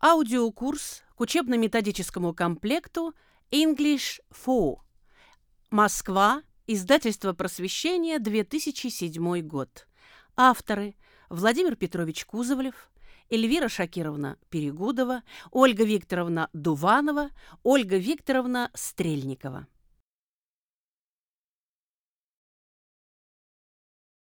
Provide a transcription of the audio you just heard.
Аудиокурс к учебно-методическому комплекту English for. Москва. Издательство просвещения, 2007 год. Авторы Владимир Петрович Кузовлев, Эльвира Шакировна Перегудова, Ольга Викторовна Дуванова, Ольга Викторовна Стрельникова.